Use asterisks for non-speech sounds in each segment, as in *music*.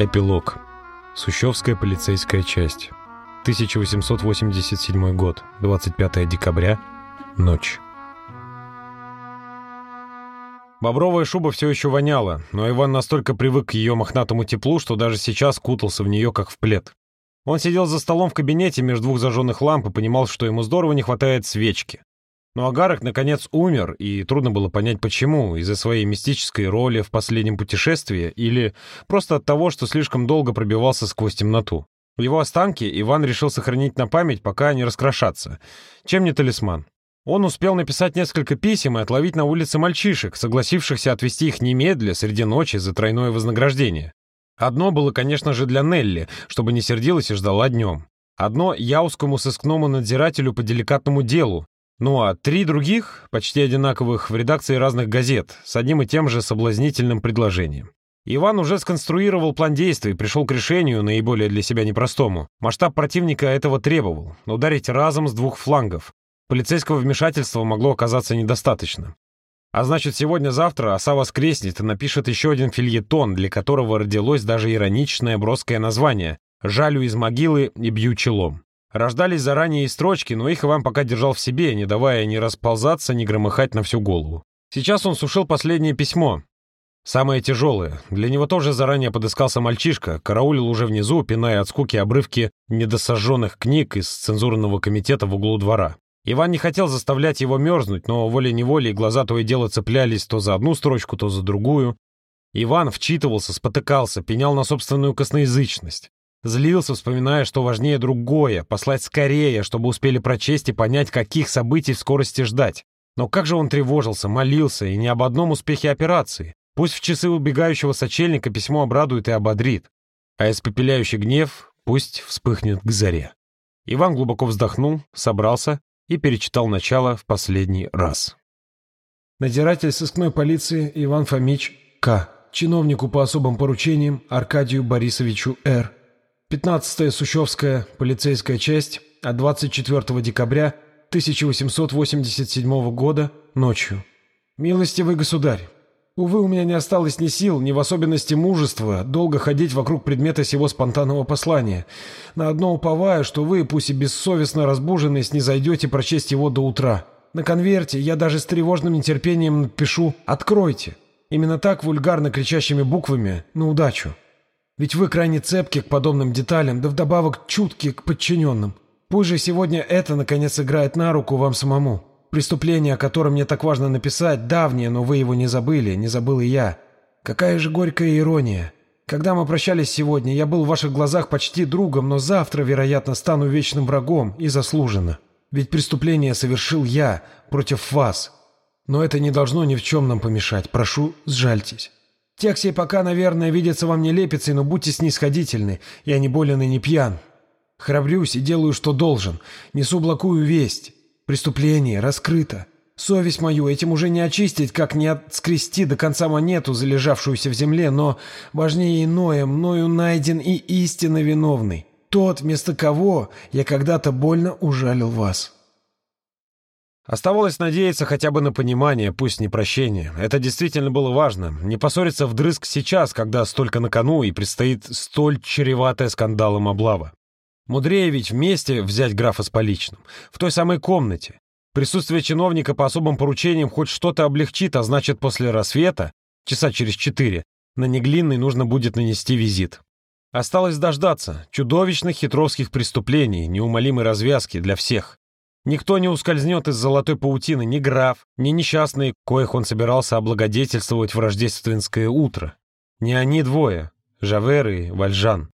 Эпилог. Сущевская полицейская часть. 1887 год. 25 декабря. Ночь. Бобровая шуба все еще воняла, но Иван настолько привык к ее мохнатому теплу, что даже сейчас кутался в нее, как в плед. Он сидел за столом в кабинете между двух зажженных ламп и понимал, что ему здорово не хватает свечки. Но Агарок, наконец, умер, и трудно было понять, почему, из-за своей мистической роли в последнем путешествии или просто от того, что слишком долго пробивался сквозь темноту. Его останки Иван решил сохранить на память, пока не раскрошатся. Чем не талисман? Он успел написать несколько писем и отловить на улице мальчишек, согласившихся отвезти их немедля среди ночи за тройное вознаграждение. Одно было, конечно же, для Нелли, чтобы не сердилась и ждала днем. Одно — яускому сыскному надзирателю по деликатному делу, ну а три других, почти одинаковых, в редакции разных газет, с одним и тем же соблазнительным предложением. Иван уже сконструировал план действий, пришел к решению, наиболее для себя непростому. Масштаб противника этого требовал — ударить разом с двух флангов. Полицейского вмешательства могло оказаться недостаточно. А значит, сегодня-завтра оса воскреснет и напишет еще один фильетон, для которого родилось даже ироничное броское название «Жалю из могилы и бью челом». Рождались заранее строчки, но их Иван пока держал в себе, не давая ни расползаться, ни громыхать на всю голову. Сейчас он сушил последнее письмо. Самое тяжелое. Для него тоже заранее подыскался мальчишка, караулил уже внизу, пиная от скуки обрывки недосожженных книг из цензурного комитета в углу двора. Иван не хотел заставлять его мерзнуть, но волей-неволей глаза то и дело цеплялись то за одну строчку, то за другую. Иван вчитывался, спотыкался, пенял на собственную косноязычность. Злился, вспоминая, что важнее другое, послать скорее, чтобы успели прочесть и понять, каких событий в скорости ждать. Но как же он тревожился, молился, и не об одном успехе операции. Пусть в часы убегающего сочельника письмо обрадует и ободрит, а испепеляющий гнев пусть вспыхнет к заре. Иван глубоко вздохнул, собрался и перечитал начало в последний раз. Надзиратель сыскной полиции Иван Фомич К. Чиновнику по особым поручениям Аркадию Борисовичу Р 15-я Сущевская полицейская часть от 24 декабря 1887 года ночью. Милостивый государь, увы, у меня не осталось ни сил, ни в особенности мужества долго ходить вокруг предмета сего спонтанного послания. На одно уповаю, что вы, пусть и бессовестно разбуженные, снизойдете прочесть его до утра. На конверте я даже с тревожным нетерпением напишу «Откройте». Именно так вульгарно кричащими буквами «На удачу». Ведь вы крайне цепки к подобным деталям, да вдобавок чутки к подчиненным. Пусть же сегодня это, наконец, играет на руку вам самому. Преступление, о котором мне так важно написать, давнее, но вы его не забыли, не забыл и я. Какая же горькая ирония. Когда мы прощались сегодня, я был в ваших глазах почти другом, но завтра, вероятно, стану вечным врагом, и заслуженно. Ведь преступление совершил я против вас. Но это не должно ни в чем нам помешать. Прошу, сжальтесь. Текст сей пока, наверное, видится вам нелепицей, но будьте снисходительны. Я не болен и не пьян. Храбрюсь и делаю, что должен. Несу благую весть. Преступление раскрыто. Совесть мою этим уже не очистить, как не отскрести до конца монету, залежавшуюся в земле, но важнее иное, мною найден и истинно виновный. Тот, вместо кого я когда-то больно ужалил вас». Оставалось надеяться хотя бы на понимание, пусть не прощение. Это действительно было важно. Не поссориться вдрызг сейчас, когда столько на кону и предстоит столь чреватая скандалом облава. Мудрее ведь вместе взять графа с поличным. В той самой комнате. Присутствие чиновника по особым поручениям хоть что-то облегчит, а значит, после рассвета, часа через четыре, на Неглинный нужно будет нанести визит. Осталось дождаться чудовищных хитровских преступлений, неумолимой развязки для всех. Никто не ускользнет из золотой паутины, ни граф, ни несчастные, коих он собирался облагодетельствовать в рождественское утро. Не они двое, Жавер и Вальжан.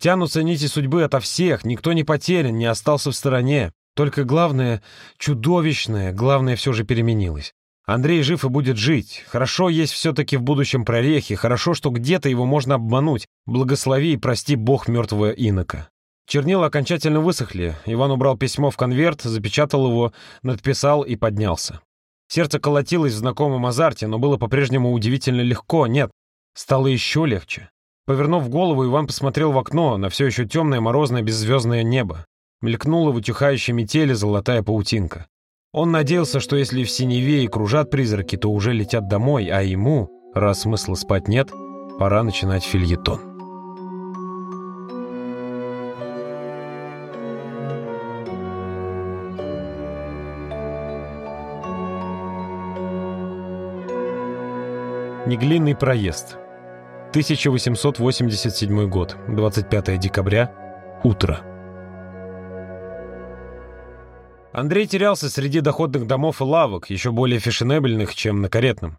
Тянутся нити судьбы ото всех, никто не потерян, не остался в стороне. Только главное, чудовищное, главное все же переменилось. Андрей жив и будет жить. Хорошо есть все-таки в будущем прорехи, хорошо, что где-то его можно обмануть. Благослови и прости Бог мертвого инока. Чернила окончательно высохли. Иван убрал письмо в конверт, запечатал его, надписал и поднялся. Сердце колотилось в знакомом азарте, но было по-прежнему удивительно легко. Нет, стало еще легче. Повернув голову, Иван посмотрел в окно на все еще темное морозное беззвездное небо. Мелькнула в утихающей метели золотая паутинка. Он надеялся, что если в синеве и кружат призраки, то уже летят домой, а ему, раз смысла спать нет, пора начинать фильетон. Неглинный проезд. 1887 год, 25 декабря, утро. Андрей терялся среди доходных домов и лавок, еще более фешенебельных, чем на Каретном.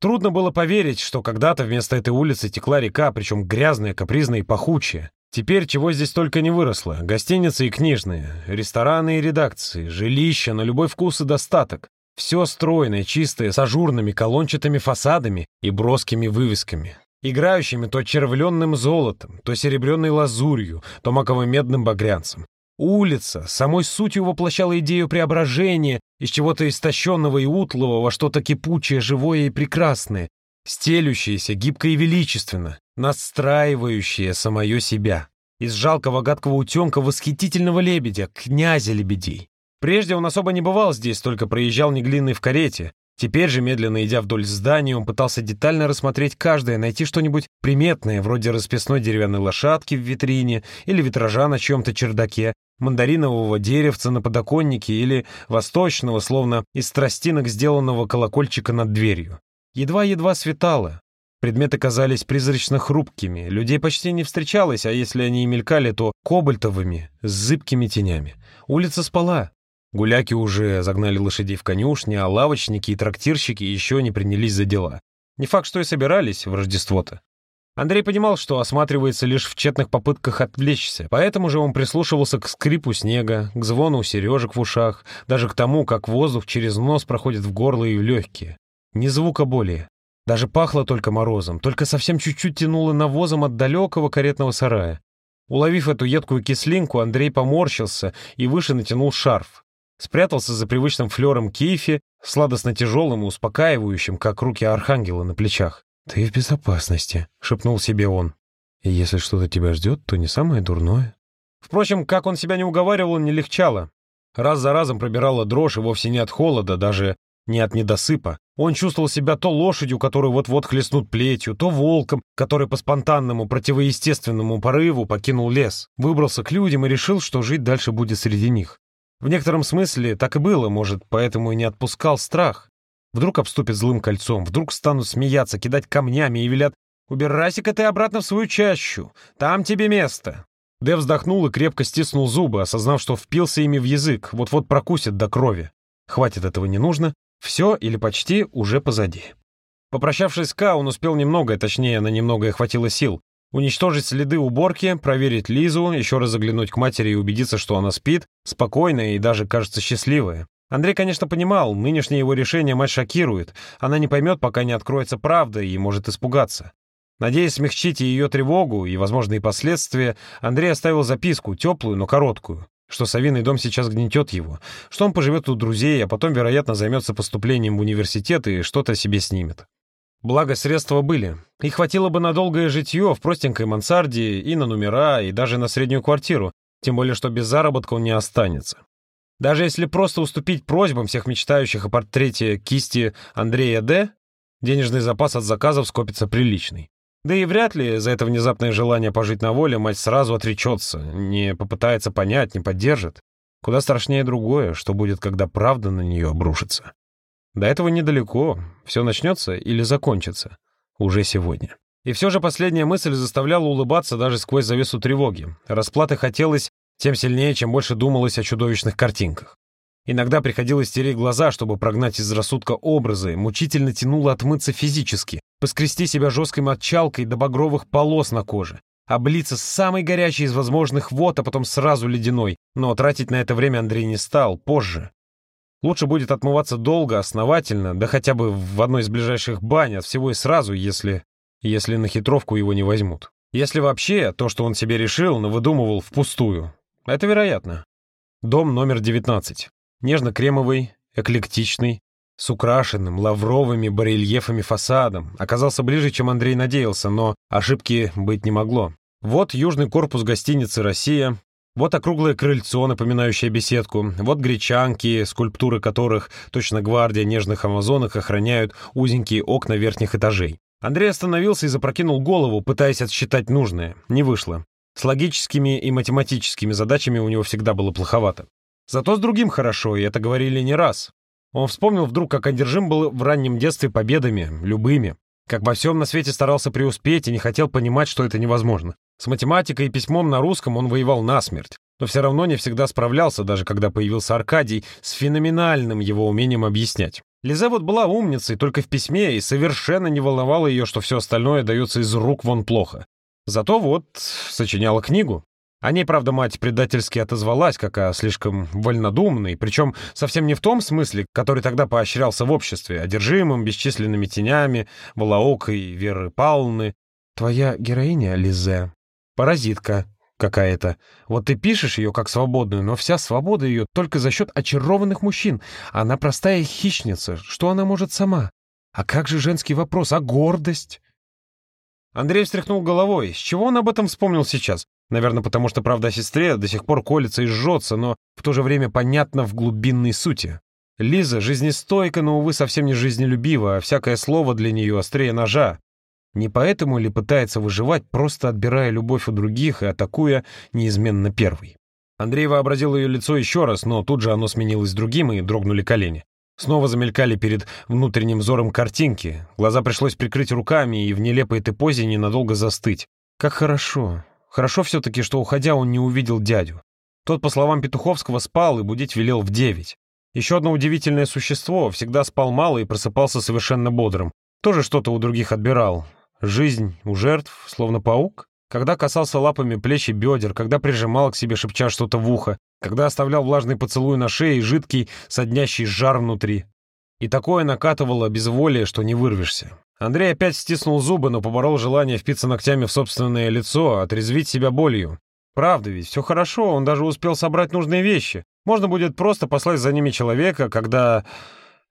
Трудно было поверить, что когда-то вместо этой улицы текла река, причем грязная, капризная и пахучая. Теперь чего здесь только не выросло. Гостиницы и книжные, рестораны и редакции, жилища на любой вкус и достаток. Все стройное, чистое, с ажурными колончатыми фасадами и броскими вывесками, играющими то червленным золотом, то серебряной лазурью, то маково-медным багрянцем. Улица самой сутью воплощала идею преображения из чего-то истощенного и утлого во что-то кипучее, живое и прекрасное, стелющееся гибко и величественно, настраивающее самое себя. Из жалкого гадкого утенка восхитительного лебедя, князя лебедей. Прежде он особо не бывал здесь, только проезжал неглинный в карете. Теперь же, медленно идя вдоль здания, он пытался детально рассмотреть каждое, найти что-нибудь приметное, вроде расписной деревянной лошадки в витрине или витража на чьем-то чердаке, мандаринового деревца на подоконнике или восточного, словно из тростинок сделанного колокольчика над дверью. Едва-едва светало. Предметы казались призрачно хрупкими, людей почти не встречалось, а если они и мелькали, то кобальтовыми, с зыбкими тенями. Улица спала, Гуляки уже загнали лошадей в конюшни, а лавочники и трактирщики еще не принялись за дела. Не факт, что и собирались в Рождество-то. Андрей понимал, что осматривается лишь в тщетных попытках отвлечься, поэтому же он прислушивался к скрипу снега, к звону сережек в ушах, даже к тому, как воздух через нос проходит в горло и в легкие. Ни звука более. Даже пахло только морозом, только совсем чуть-чуть тянуло навозом от далекого каретного сарая. Уловив эту едкую кислинку, Андрей поморщился и выше натянул шарф. Спрятался за привычным флером кифи, сладостно тяжелым и успокаивающим, как руки архангела на плечах. «Ты в безопасности», — шепнул себе он. «И если что-то тебя ждет, то не самое дурное». Впрочем, как он себя не уговаривал, не легчало. Раз за разом пробирала дрожь, и вовсе не от холода, даже не от недосыпа. Он чувствовал себя то лошадью, которую вот-вот хлестнут плетью, то волком, который по спонтанному, противоестественному порыву покинул лес, выбрался к людям и решил, что жить дальше будет среди них. В некотором смысле так и было, может, поэтому и не отпускал страх. Вдруг обступят злым кольцом, вдруг станут смеяться, кидать камнями и велят «Убирайся-ка ты обратно в свою чащу, там тебе место». Дэв вздохнул и крепко стиснул зубы, осознав, что впился ими в язык, вот-вот прокусит до крови. Хватит этого не нужно, все или почти уже позади. Попрощавшись с Ка, он успел немного, точнее, на немногое хватило сил. Уничтожить следы уборки, проверить Лизу, еще раз заглянуть к матери и убедиться, что она спит, спокойная и даже, кажется, счастливая. Андрей, конечно, понимал, нынешнее его решение мать шокирует. Она не поймет, пока не откроется правда, и может испугаться. Надеясь смягчить ее тревогу и возможные последствия, Андрей оставил записку, теплую, но короткую, что Савиный дом сейчас гнетет его, что он поживет у друзей, а потом, вероятно, займется поступлением в университет и что-то себе снимет. Благо, средства были. И хватило бы на долгое житье в простенькой мансарде и на номера, и даже на среднюю квартиру, тем более, что без заработка он не останется. Даже если просто уступить просьбам всех мечтающих о портрете кисти Андрея Д., денежный запас от заказов скопится приличный. Да и вряд ли за это внезапное желание пожить на воле мать сразу отречется, не попытается понять, не поддержит. Куда страшнее другое, что будет, когда правда на нее обрушится. До этого недалеко. Все начнется или закончится. Уже сегодня. И все же последняя мысль заставляла улыбаться даже сквозь завесу тревоги. Расплаты хотелось тем сильнее, чем больше думалось о чудовищных картинках. Иногда приходилось тереть глаза, чтобы прогнать из рассудка образы, мучительно тянуло отмыться физически, поскрести себя жесткой мочалкой до багровых полос на коже, облиться самой горячей из возможных вод, а потом сразу ледяной. Но тратить на это время Андрей не стал, позже. Лучше будет отмываться долго, основательно, да хотя бы в одной из ближайших бань, от всего и сразу, если... если на хитровку его не возьмут. Если вообще то, что он себе решил, навыдумывал впустую. Это вероятно. Дом номер 19. Нежно-кремовый, эклектичный, с украшенным лавровыми барельефами фасадом. Оказался ближе, чем Андрей надеялся, но ошибки быть не могло. Вот южный корпус гостиницы «Россия», вот округлое крыльцо, напоминающее беседку, вот гречанки, скульптуры которых, точно гвардия нежных амазонок, охраняют узенькие окна верхних этажей. Андрей остановился и запрокинул голову, пытаясь отсчитать нужное. Не вышло. С логическими и математическими задачами у него всегда было плоховато. Зато с другим хорошо, и это говорили не раз. Он вспомнил вдруг, как одержим был в раннем детстве победами, любыми. Как во всем на свете старался преуспеть и не хотел понимать, что это невозможно. С математикой и письмом на русском он воевал насмерть, но все равно не всегда справлялся, даже когда появился Аркадий, с феноменальным его умением объяснять. Лизе вот была умницей только в письме и совершенно не волновало ее, что все остальное дается из рук вон плохо. Зато вот сочиняла книгу. О ней, правда, мать предательски отозвалась, как о слишком вольнодумной, причем совсем не в том смысле, который тогда поощрялся в обществе, одержимым бесчисленными тенями, волоокой Веры Павловны. «Твоя героиня, Лизе, паразитка какая-то. Вот ты пишешь ее как свободную, но вся свобода ее только за счет очарованных мужчин. Она простая хищница. Что она может сама? А как же женский вопрос? А гордость?» Андрей встряхнул головой. С чего он об этом вспомнил сейчас? Наверное, потому что правда о сестре до сих пор колется и жжется, но в то же время понятно в глубинной сути. Лиза жизнестойка, но, увы, совсем не жизнелюбива, а всякое слово для нее острее ножа. Не поэтому ли пытается выживать, просто отбирая любовь у других и атакуя неизменно первый? Андрей вообразил ее лицо еще раз, но тут же оно сменилось другим, и дрогнули колени. Снова замелькали перед внутренним взором картинки. Глаза пришлось прикрыть руками и в нелепой этой позе ненадолго застыть. Как хорошо. Хорошо все-таки, что, уходя, он не увидел дядю. Тот, по словам Петуховского, спал и будить велел в девять. Еще одно удивительное существо, всегда спал мало и просыпался совершенно бодрым. Тоже что-то у других отбирал. Жизнь у жертв, словно паук. Когда касался лапами плеч и бедер, когда прижимал к себе, шепча что-то в ухо, когда оставлял влажный поцелуй на шее и жидкий, соднящий жар внутри. И такое накатывало безволие, что не вырвешься. Андрей опять стиснул зубы, но поборол желание впиться ногтями в собственное лицо, отрезвить себя болью. Правда ведь, все хорошо, он даже успел собрать нужные вещи. Можно будет просто послать за ними человека, когда...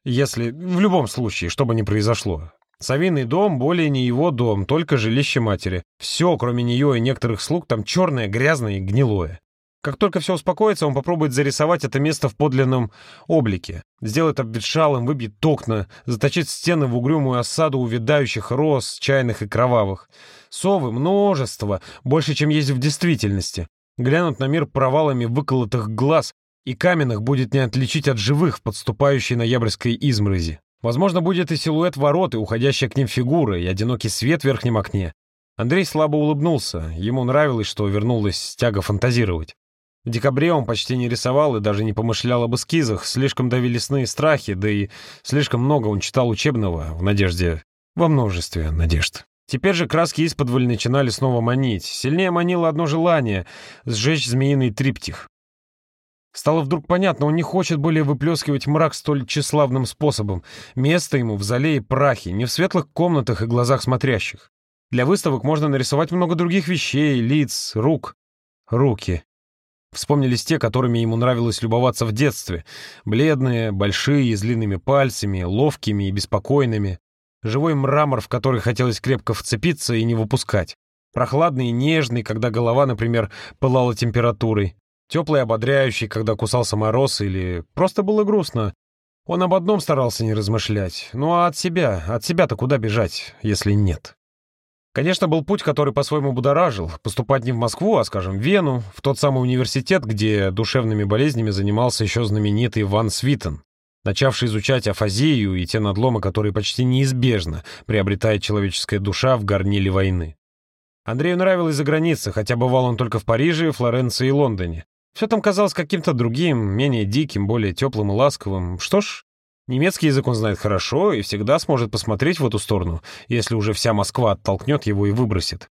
Если... В любом случае, что бы ни произошло. Савиный дом более не его дом, только жилище матери. Все, кроме нее и некоторых слуг, там черное, грязное и гнилое. Как только все успокоится, он попробует зарисовать это место в подлинном облике. Сделает обветшалым, выбьет окна, заточит стены в угрюмую осаду увядающих роз, чайных и кровавых. Совы множество, больше, чем есть в действительности. Глянут на мир провалами выколотых глаз, и каменных будет не отличить от живых в подступающей ноябрьской изморози. Возможно, будет и силуэт ворот, и уходящая к ним фигура, и одинокий свет в верхнем окне. Андрей слабо улыбнулся. Ему нравилось, что вернулась тяга фантазировать. В декабре он почти не рисовал и даже не помышлял об эскизах, слишком давили сны и страхи, да и слишком много он читал учебного в надежде, во множестве надежд. Теперь же краски исподволь начинали снова манить. Сильнее манило одно желание — сжечь змеиный триптих. Стало вдруг понятно, он не хочет более выплескивать мрак столь тщеславным способом. Место ему в зале и прахе, не в светлых комнатах и глазах смотрящих. Для выставок можно нарисовать много других вещей, лиц, рук. Руки. Вспомнились те, которыми ему нравилось любоваться в детстве. Бледные, большие, с длинными пальцами, ловкими и беспокойными. Живой мрамор, в который хотелось крепко вцепиться и не выпускать. Прохладный и нежный, когда голова, например, пылала температурой. Теплый ободряющий, когда кусался мороз или просто было грустно. Он об одном старался не размышлять. Ну а от себя? От себя-то куда бежать, если нет? Конечно, был путь, который по-своему будоражил. Поступать не в Москву, а, скажем, в Вену, в тот самый университет, где душевными болезнями занимался еще знаменитый Ван Свитен, начавший изучать афазию и те надломы, которые почти неизбежно приобретает человеческая душа в горниле войны. Андрею нравилось за границей, хотя бывал он только в Париже, Флоренции и Лондоне. Все там казалось каким-то другим, менее диким, более теплым и ласковым. Что ж, Немецкий язык он знает хорошо и всегда сможет посмотреть в эту сторону, если уже вся Москва оттолкнет его и выбросит.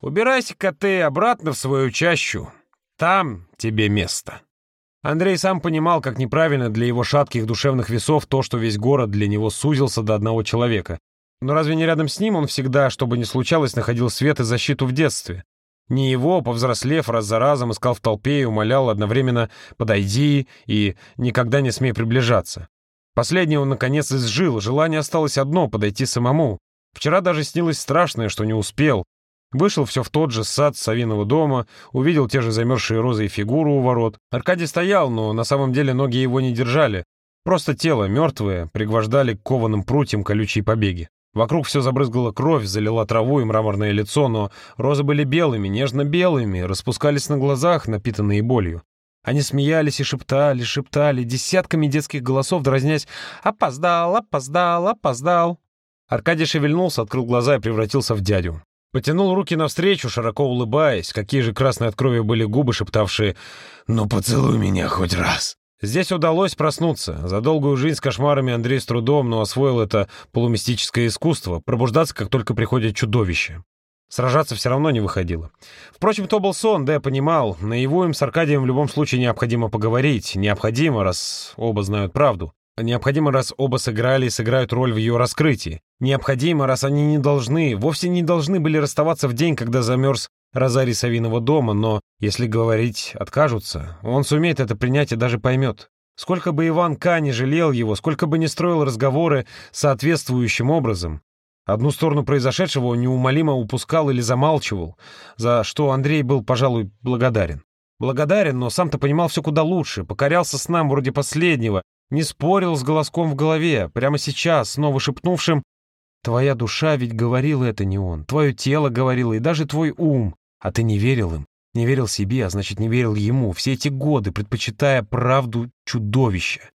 «Убирайся-ка ты обратно в свою чащу. Там тебе место». Андрей сам понимал, как неправильно для его шатких душевных весов то, что весь город для него сузился до одного человека. Но разве не рядом с ним он всегда, что бы ни случалось, находил свет и защиту в детстве? Не его, повзрослев, раз за разом искал в толпе и умолял одновременно «подойди» и «никогда не смей приближаться». Последнее он, наконец, изжил, желание осталось одно — подойти самому. Вчера даже снилось страшное, что не успел. Вышел все в тот же сад Савиного дома, увидел те же замерзшие розы и фигуру у ворот. Аркадий стоял, но на самом деле ноги его не держали. Просто тело, мертвое, пригвождали кованым прутьям колючие побеги. Вокруг все забрызгала кровь, залила траву и мраморное лицо, но розы были белыми, нежно-белыми, распускались на глазах, напитанные болью. Они смеялись и шептали, шептали, десятками детских голосов дразнясь «Опоздал, опоздал, опоздал». Аркадий шевельнулся, открыл глаза и превратился в дядю. Потянул руки навстречу, широко улыбаясь. Какие же красные от крови были губы, шептавшие «Ну поцелуй меня хоть раз». Здесь удалось проснуться. За долгую жизнь с кошмарами Андрей с трудом, но освоил это полумистическое искусство — пробуждаться, как только приходит чудовище. Сражаться все равно не выходило. Впрочем, то был сон, да я понимал. На его им с Аркадием в любом случае необходимо поговорить. Необходимо, раз оба знают правду. Необходимо, раз оба сыграли и сыграют роль в ее раскрытии. Необходимо, раз они не должны, вовсе не должны были расставаться в день, когда замерз Розарий Савиного дома, но, если говорить, откажутся, он сумеет это принять и даже поймет. Сколько бы Иван К. не жалел его, сколько бы не строил разговоры соответствующим образом, одну сторону произошедшего он неумолимо упускал или замалчивал, за что Андрей был, пожалуй, благодарен. Благодарен, но сам-то понимал все куда лучше, покорялся с нам вроде последнего, не спорил с голоском в голове, прямо сейчас, снова шепнувшим «Твоя душа ведь говорила это не он, твое тело говорило и даже твой ум, а ты не верил им, не верил себе, а значит, не верил ему, все эти годы, предпочитая правду чудовища.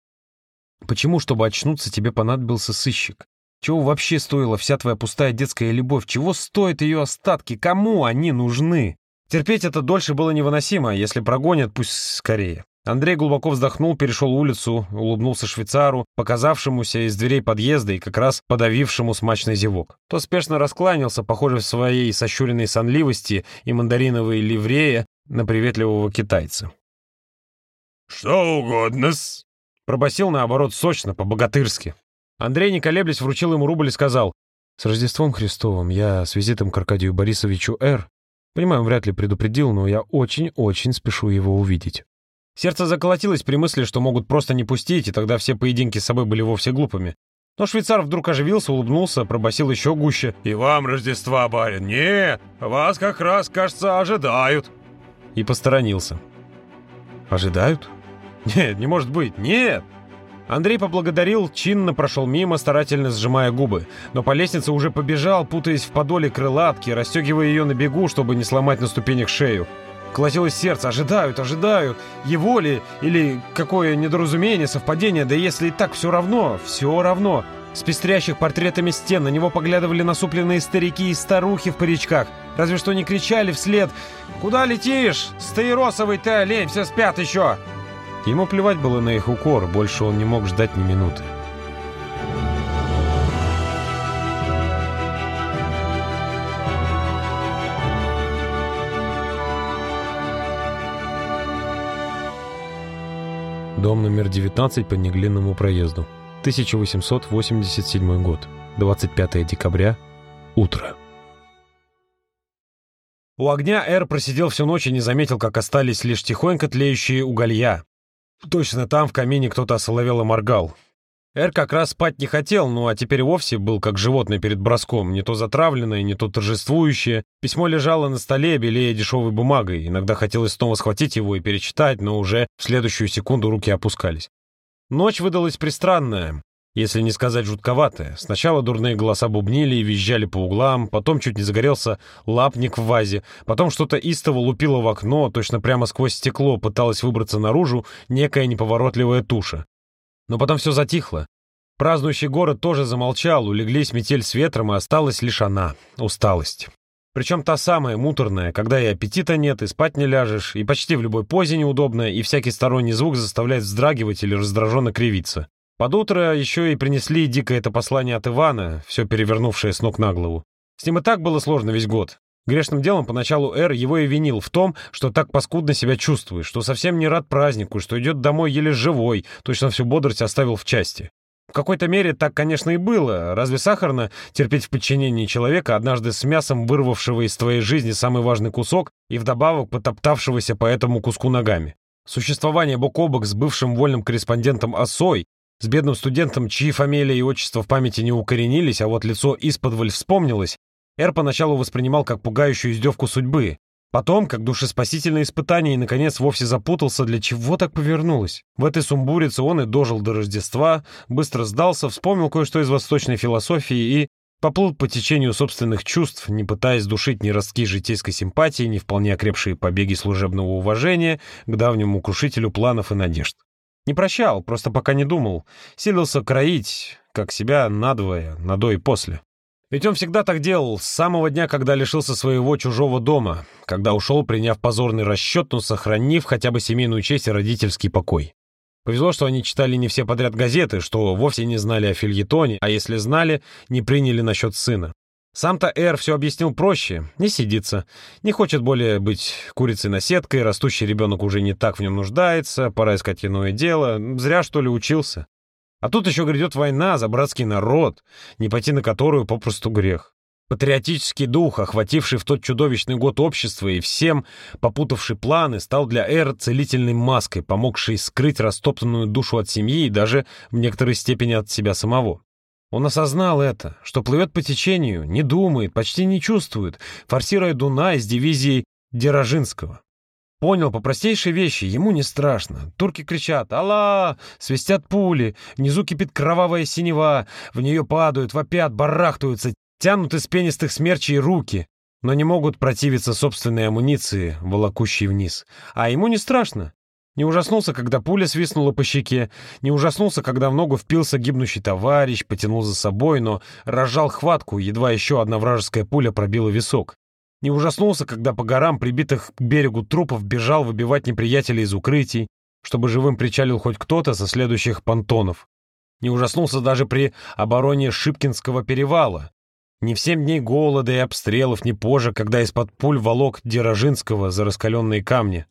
Почему, чтобы очнуться, тебе понадобился сыщик? Чего вообще стоила вся твоя пустая детская любовь? Чего стоят ее остатки? Кому они нужны? Терпеть это дольше было невыносимо, если прогонят, пусть скорее. Андрей глубоко вздохнул, перешел улицу, улыбнулся швейцару, показавшемуся из дверей подъезда и как раз подавившему смачный зевок. То спешно раскланялся, похоже, в своей сощуренной сонливости и мандариновой ливрея на приветливого китайца. «Что угодно-с», — пробасил, наоборот, сочно, по-богатырски. Андрей, не колеблясь, вручил ему рубль и сказал, «С Рождеством Христовым я с визитом к Аркадию Борисовичу Р. Понимаю, вряд ли предупредил, но я очень-очень спешу его увидеть». Сердце заколотилось при мысли, что могут просто не пустить, и тогда все поединки с собой были вовсе глупыми. Но швейцар вдруг оживился, улыбнулся, пробасил еще гуще. «И вам Рождества, барин! Не, вас как раз, кажется, ожидают!» И посторонился. «Ожидают? Нет, не может быть, нет!» Андрей поблагодарил, чинно прошел мимо, старательно сжимая губы. Но по лестнице уже побежал, путаясь в подоле крылатки, расстегивая ее на бегу, чтобы не сломать на ступенях шею. Колотилось сердце, ожидают, ожидают. Его ли? Или какое недоразумение, совпадение? Да если и так, все равно, все равно. С пестрящих портретами стен на него поглядывали насупленные старики и старухи в паричках. Разве что не кричали вслед «Куда летишь? Стаиросовый ты олень, все спят еще!» Ему плевать было на их укор, больше он не мог ждать ни минуты. Номер 19 по Неглинному проезду. 1887 год. 25 декабря. Утро. У огня Эр просидел всю ночь и не заметил, как остались лишь тихонько тлеющие уголья. Точно там в камине кто-то осоловело моргал. Эр как раз спать не хотел, ну а теперь вовсе был как животное перед броском, не то затравленное, не то торжествующее. Письмо лежало на столе, белее дешевой бумагой. Иногда хотелось снова схватить его и перечитать, но уже в следующую секунду руки опускались. Ночь выдалась пристранная, если не сказать жутковатая. Сначала дурные голоса бубнили и визжали по углам, потом чуть не загорелся лапник в вазе, потом что-то истово лупило в окно, точно прямо сквозь стекло пыталась выбраться наружу некая неповоротливая туша. Но потом все затихло. Празднующий город тоже замолчал, улеглись метель с ветром, и осталась лишь она — усталость. Причем та самая, муторная, когда и аппетита нет, и спать не ляжешь, и почти в любой позе неудобная, и всякий сторонний звук заставляет вздрагивать или раздраженно кривиться. Под утро еще и принесли дикое это послание от Ивана, все перевернувшее с ног на голову. С ним и так было сложно весь год. Грешным делом поначалу Эр его и винил в том, что так паскудно себя чувствует, что совсем не рад празднику, что идет домой еле живой, точно всю бодрость оставил в части. В какой-то мере так, конечно, и было. Разве сахарно терпеть в подчинении человека, однажды с мясом вырвавшего из твоей жизни самый важный кусок и вдобавок потоптавшегося по этому куску ногами? Существование бок о бок с бывшим вольным корреспондентом Осой, с бедным студентом, чьи фамилия и отчество в памяти не укоренились, а вот лицо исподволь вспомнилось, Эр поначалу воспринимал как пугающую издевку судьбы. Потом, как душеспасительное испытание, и, наконец, вовсе запутался, для чего так повернулось. В этой сумбурице он и дожил до Рождества, быстро сдался, вспомнил кое-что из восточной философии и поплыл по течению собственных чувств, не пытаясь душить ни ростки житейской симпатии, ни вполне окрепшие побеги служебного уважения к давнему крушителю планов и надежд. Не прощал, просто пока не думал. Силился кроить, как себя надвое, на до и после. Ведь он всегда так делал, с самого дня, когда лишился своего чужого дома, когда ушел, приняв позорный расчет, но сохранив хотя бы семейную честь и родительский покой. Повезло, что они читали не все подряд газеты, что вовсе не знали о фильетоне, а если знали, не приняли насчет сына. Сам-то Эр все объяснил проще. Не сидится. Не хочет более быть курицей-наседкой, растущий ребенок уже не так в нем нуждается, пора искать иное дело. Зря, что ли, учился. А тут еще грядет война за братский народ, не пойти на которую попросту грех. Патриотический дух, охвативший в тот чудовищный год общество и всем попутавший планы, стал для Эр целительной маской, помогшей скрыть растоптанную душу от семьи и даже в некоторой степени от себя самого. Он осознал это, что плывет по течению, не думает, почти не чувствует, форсируя Дунай с дивизией Дерожинского. Понял по простейшей вещи, ему не страшно. Турки кричат «Алла!», свистят пули, внизу кипит кровавая синева, в нее падают, вопят, барахтаются, тянут из пенистых смерчей руки, но не могут противиться собственной амуниции, волокущей вниз. А ему не страшно. Не ужаснулся, когда пуля свистнула по щеке, не ужаснулся, когда в ногу впился гибнущий товарищ, потянул за собой, но разжал хватку, едва еще одна вражеская пуля пробила висок. Не ужаснулся, когда по горам, прибитых к берегу трупов, бежал выбивать неприятелей из укрытий, чтобы живым причалил хоть кто-то со следующих понтонов. Не ужаснулся даже при обороне Шипкинского перевала. Не в семь дней голода и обстрелов, не позже, когда из-под пуль волок Дерожинского за раскаленные камни.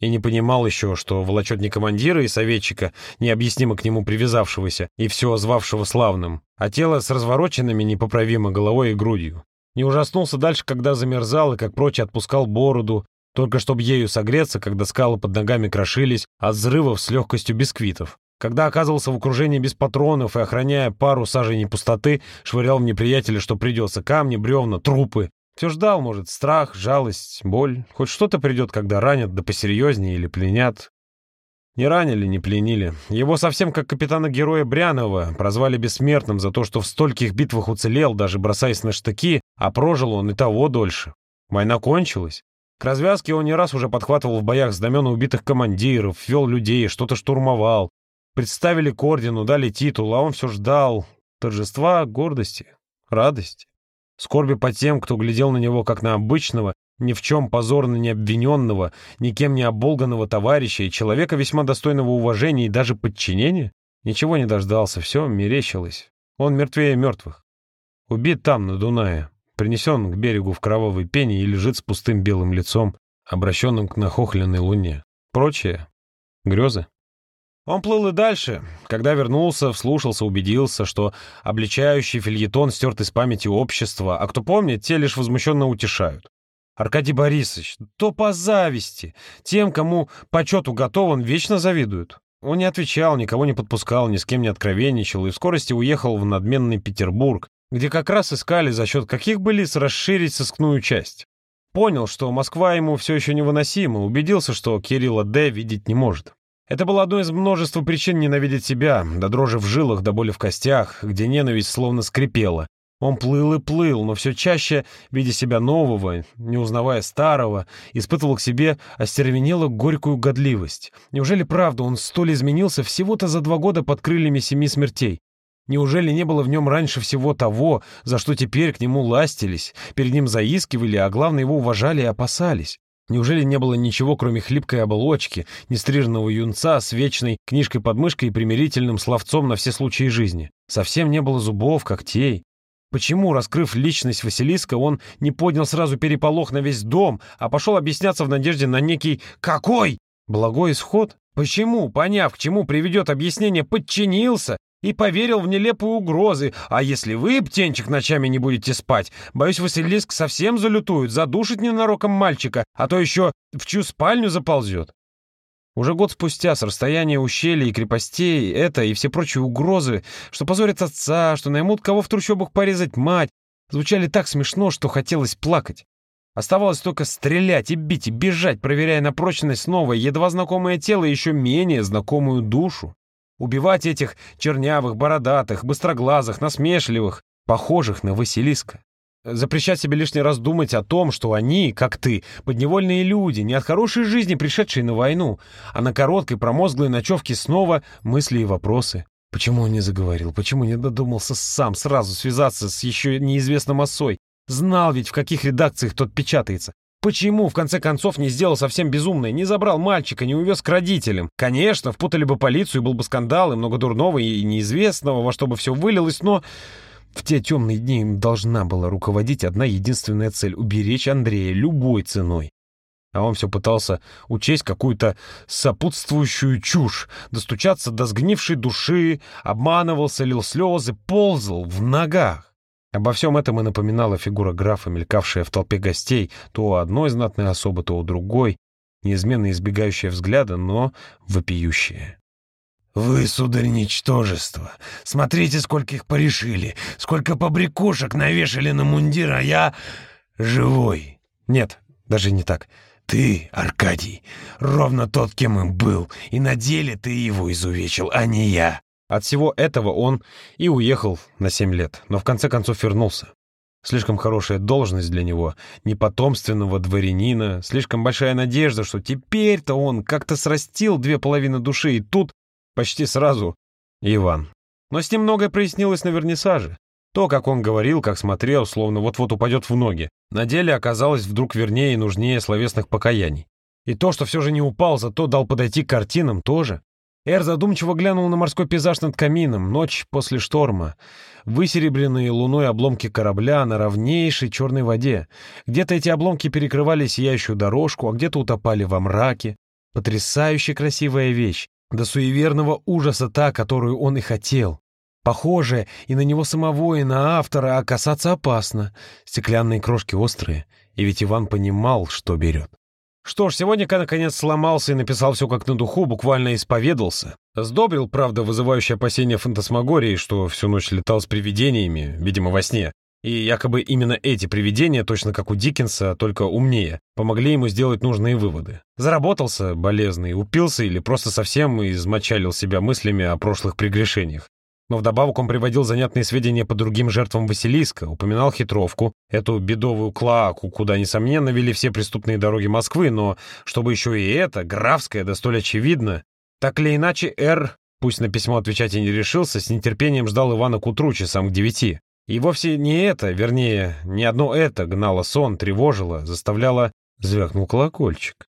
И не понимал еще, что волочет не командира и советчика, необъяснимо к нему привязавшегося и все звавшего славным, а тело с развороченными непоправимо головой и грудью. Не ужаснулся дальше, когда замерзал и, как прочее, отпускал бороду, только чтобы ею согреться, когда скалы под ногами крошились от взрывов с легкостью бисквитов. Когда оказывался в окружении без патронов и, охраняя пару саженей пустоты, швырял в неприятеля, что придется, камни, бревна, трупы. Все ждал, может, страх, жалость, боль. Хоть что-то придет, когда ранят, да посерьезнее или пленят. Не ранили, не пленили. Его совсем как капитана-героя Брянова прозвали бессмертным за то, что в стольких битвах уцелел, даже бросаясь на штыки, а прожил он и того дольше. Война кончилась. К развязке он не раз уже подхватывал в боях знамена убитых командиров, вел людей, что-то штурмовал. Представили к ордену, дали титул, а он все ждал. Торжества, гордости, радости. Скорби по тем, кто глядел на него как на обычного, ни в чем позорно не обвиненного, никем не оболганного товарища и человека весьма достойного уважения и даже подчинения? Ничего не дождался, все мерещилось. Он мертвее мертвых. Убит там, на Дунае, принесен к берегу в кровавой пене и лежит с пустым белым лицом, обращенным к нахохленной луне. Прочее — грезы. Он плыл и дальше. Когда вернулся, вслушался, убедился, что обличающий фильетон стерт из памяти общества, а кто помнит, те лишь возмущенно утешают. Аркадий Борисович, то по зависти. Тем, кому почету готов, вечно завидуют. Он не отвечал, никого не подпускал, ни с кем не откровенничал и в скорости уехал в надменный Петербург, где как раз искали за счет каких бы лиц расширить сыскную часть. Понял, что Москва ему все еще невыносима, убедился, что Кирилла Д. видеть не может. Это было одной из множества причин ненавидеть себя, до дрожи в жилах, до боли в костях, где ненависть словно скрипела, он плыл и плыл, но все чаще, видя себя нового, не узнавая старого, испытывал к себе остервенело горькую годливость. Неужели правда он столь изменился всего-то за два года под крыльями семи смертей? Неужели не было в нем раньше всего того, за что теперь к нему ластились, перед ним заискивали, а главное его уважали и опасались? Неужели не было ничего, кроме хлипкой оболочки, нестриженного юнца с вечной книжкой под и примирительным словцом на все случаи жизни? Совсем не было зубов, когтей, Почему, раскрыв личность Василиска, он не поднял сразу переполох на весь дом, а пошел объясняться в надежде на некий «какой?» благой исход? Почему, поняв, к чему приведет объяснение, подчинился и поверил в нелепые угрозы? А если вы, птенчик, ночами не будете спать, боюсь, Василиск совсем залютует, задушит ненароком мальчика, а то еще в чью спальню заползет. Уже год спустя с расстояния ущелья и крепостей это и все прочие угрозы, что позорят отца, что наймут кого в трущобах порезать мать, звучали так смешно, что хотелось плакать. Оставалось только стрелять и бить, и бежать, проверяя на прочность новое, едва знакомое тело и еще менее знакомую душу. Убивать этих чернявых, бородатых, быстроглазых, насмешливых, похожих на Василиска. Запрещать себе лишний раз думать о том, что они, как ты, подневольные люди, не от хорошей жизни, пришедшие на войну, а на короткой промозглой ночевке снова мысли и вопросы. Почему он не заговорил? Почему не додумался сам сразу связаться с еще неизвестным осой? Знал ведь, в каких редакциях тот печатается. Почему, в конце концов, не сделал совсем безумное, не забрал мальчика, не увез к родителям? Конечно, впутали бы полицию, был бы скандал, и много дурного, и неизвестного, во что бы все вылилось, но... В те темные дни им должна была руководить одна единственная цель — уберечь Андрея любой ценой. А он все пытался учесть какую-то сопутствующую чушь, достучаться до сгнившей души, обманывался, лил слезы, ползал в ногах. Обо всем этом и напоминала фигура графа, мелькавшая в толпе гостей, то у одной знатной особы, то у другой, неизменно избегающая взгляда, но вопиющая. «Вы, сударь, ничтожество! Смотрите, сколько их порешили! Сколько побрякушек навешали на мундир, а я... живой!» «Нет, даже не так. Ты, Аркадий, ровно тот, кем им был, и на деле ты его изувечил, а не я!» От всего этого он и уехал на семь лет, но в конце концов вернулся. Слишком хорошая должность для него, непотомственного дворянина, слишком большая надежда, что теперь-то он как-то срастил две половины души, и тут почти сразу Иван. Но с ним многое прояснилось на вернисаже. То, как он говорил, как смотрел, словно вот-вот упадет в ноги, на деле оказалось вдруг вернее и нужнее словесных покаяний. И то, что все же не упал, зато дал подойти к картинам, тоже. Эр задумчиво глянул на морской пейзаж над камином, ночь после шторма. Высеребренные луной обломки корабля на ровнейшей черной воде. Где-то эти обломки перекрывали сияющую дорожку, а где-то утопали во мраке. Потрясающе красивая вещь. До суеверного ужаса та, которую он и хотел. Похожая и на него самого, и на автора, а касаться опасно. Стеклянные крошки острые, и ведь Иван понимал, что берет. Что ж, сегодня-ка наконец сломался и написал все как на духу, буквально исповедался. Сдобрил, правда, вызывающее опасения фантасмагории, что всю ночь летал с привидениями, видимо, во сне. И якобы именно эти привидения, точно как у Диккенса, только умнее, помогли ему сделать нужные выводы. Заработался болезный, упился или просто совсем измочалил себя мыслями о прошлых прегрешениях. Но вдобавок он приводил занятные сведения по другим жертвам Василиска, упоминал хитровку, эту бедовую клаку, куда, несомненно, вели все преступные дороги Москвы, но чтобы еще и это, графское, да столь очевидно. Так или иначе, Р, пусть на письмо отвечать и не решился, с нетерпением ждал Ивана к утру, часам к девяти. И вовсе не это, вернее, не одно это гнало сон, тревожило, заставляло... Звякнул колокольчик.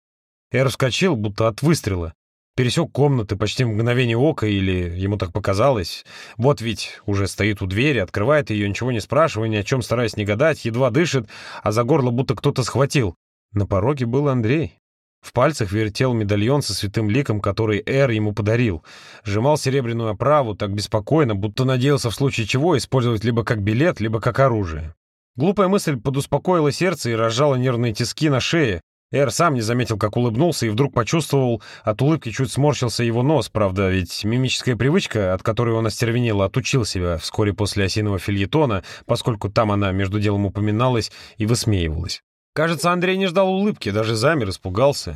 Эр вскочил, будто от выстрела пересек комнаты почти в мгновение ока, или ему так показалось. Вот ведь уже стоит у двери, открывает ее, ничего не спрашивая, ни о чем стараясь не гадать, едва дышит, а за горло будто кто-то схватил. На пороге был Андрей. В пальцах вертел медальон со святым ликом, который Эр ему подарил. Сжимал серебряную оправу так беспокойно, будто надеялся в случае чего использовать либо как билет, либо как оружие. Глупая мысль подуспокоила сердце и разжала нервные тиски на шее, Эр сам не заметил, как улыбнулся, и вдруг почувствовал, от улыбки чуть сморщился его нос, правда, ведь мимическая привычка, от которой он остервенел, отучил себя вскоре после осиного фильетона, поскольку там она между делом упоминалась и высмеивалась. Кажется, Андрей не ждал улыбки, даже замер, испугался.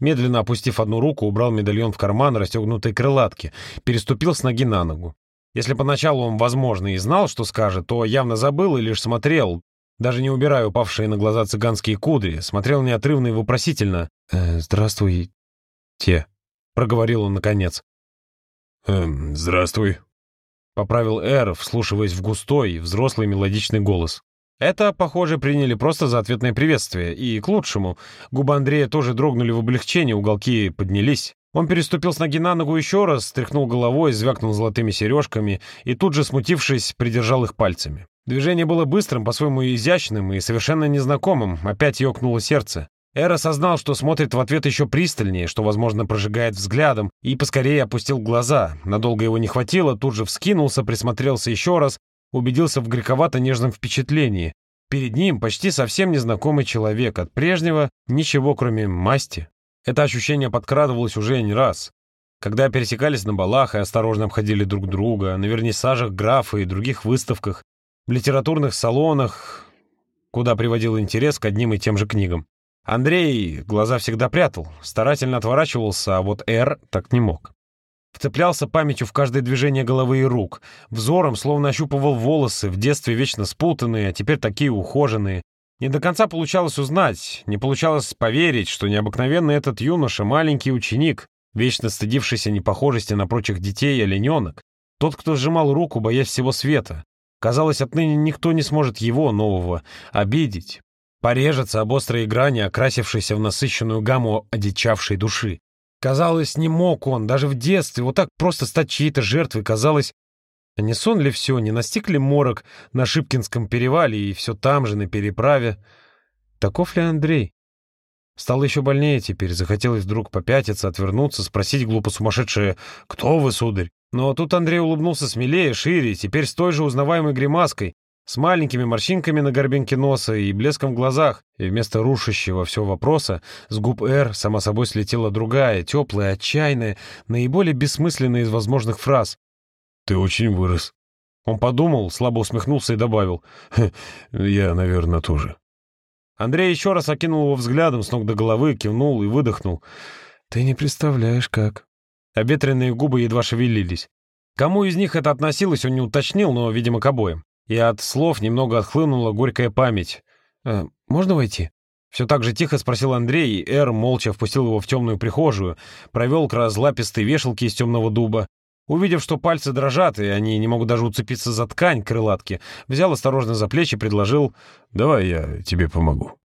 Медленно опустив одну руку, убрал медальон в карман расстегнутой крылатки, переступил с ноги на ногу. Если поначалу он, возможно, и знал, что скажет, то явно забыл и лишь смотрел, даже не убирая упавшие на глаза цыганские кудри, смотрел неотрывно и вопросительно. «Э, «Здравствуй, те», — проговорил он наконец. «Эм, здравствуй», — поправил Эр, вслушиваясь в густой, взрослый мелодичный голос. Это, похоже, приняли просто за ответное приветствие, и к лучшему. Губы Андрея тоже дрогнули в облегчении, уголки поднялись. Он переступил с ноги на ногу еще раз, стряхнул головой, звякнул золотыми сережками и тут же, смутившись, придержал их пальцами. Движение было быстрым, по-своему изящным и совершенно незнакомым. Опять ёкнуло сердце. Эр осознал, что смотрит в ответ еще пристальнее, что, возможно, прожигает взглядом, и поскорее опустил глаза. Надолго его не хватило, тут же вскинулся, присмотрелся еще раз, убедился в грековато-нежном впечатлении. Перед ним почти совсем незнакомый человек, от прежнего ничего, кроме масти. Это ощущение подкрадывалось уже не раз. Когда пересекались на балах и осторожно обходили друг друга, на вернисажах графа и других выставках, в литературных салонах, куда приводил интерес к одним и тем же книгам. Андрей глаза всегда прятал, старательно отворачивался, а вот Эр так не мог. Вцеплялся памятью в каждое движение головы и рук. Взором словно ощупывал волосы, в детстве вечно спутанные, а теперь такие ухоженные. Не до конца получалось узнать, не получалось поверить, что необыкновенный этот юноша — маленький ученик, вечно стыдившийся непохожести на прочих детей олененок. Тот, кто сжимал руку, боясь всего света. Казалось, отныне никто не сможет его, нового, обидеть. Порежется об острые грани, окрасившейся в насыщенную гамму одичавшей души. Казалось, не мог он, даже в детстве, вот так просто стать чьей-то жертвой. Казалось, не сон ли все, не настиг ли морок на Шипкинском перевале и все там же, на переправе? Таков ли Андрей? Стало еще больнее теперь, захотелось вдруг попятиться, отвернуться, спросить глупо сумасшедшее «Кто вы, сударь?». Но тут Андрей улыбнулся смелее, шире, теперь с той же узнаваемой гримаской, с маленькими морщинками на горбинке носа и блеском в глазах, и вместо рушащего все вопроса с губ «Р» сама собой слетела другая, теплая, отчаянная, наиболее бессмысленная из возможных фраз. «Ты очень вырос». Он подумал, слабо усмехнулся и добавил. «Я, наверное, тоже». Андрей еще раз окинул его взглядом с ног до головы, кивнул и выдохнул. «Ты не представляешь, как...» Обветренные губы едва шевелились. Кому из них это относилось, он не уточнил, но, видимо, к обоим и от слов немного отхлынула горькая память. «Э, «Можно войти?» Все так же тихо спросил Андрей, и Эр молча впустил его в темную прихожую, провел к разлапистой вешалке из темного дуба. Увидев, что пальцы дрожат, и они не могут даже уцепиться за ткань крылатки, взял осторожно за плечи и предложил «Давай я тебе помогу».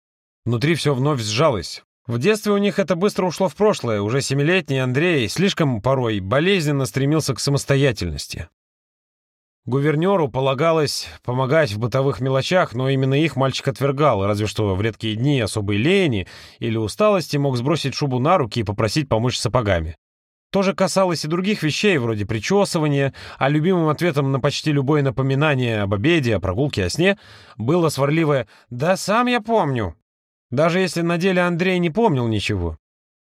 Внутри все вновь сжалось. В детстве у них это быстро ушло в прошлое. Уже семилетний Андрей слишком порой болезненно стремился к самостоятельности. Гувернеру полагалось помогать в бытовых мелочах, но именно их мальчик отвергал, разве что в редкие дни особой лени или усталости мог сбросить шубу на руки и попросить помочь сапогами. То же касалось и других вещей, вроде причесывания, а любимым ответом на почти любое напоминание об обеде, о прогулке, о сне было сварливое «Да сам я помню». Даже если на деле Андрей не помнил ничего.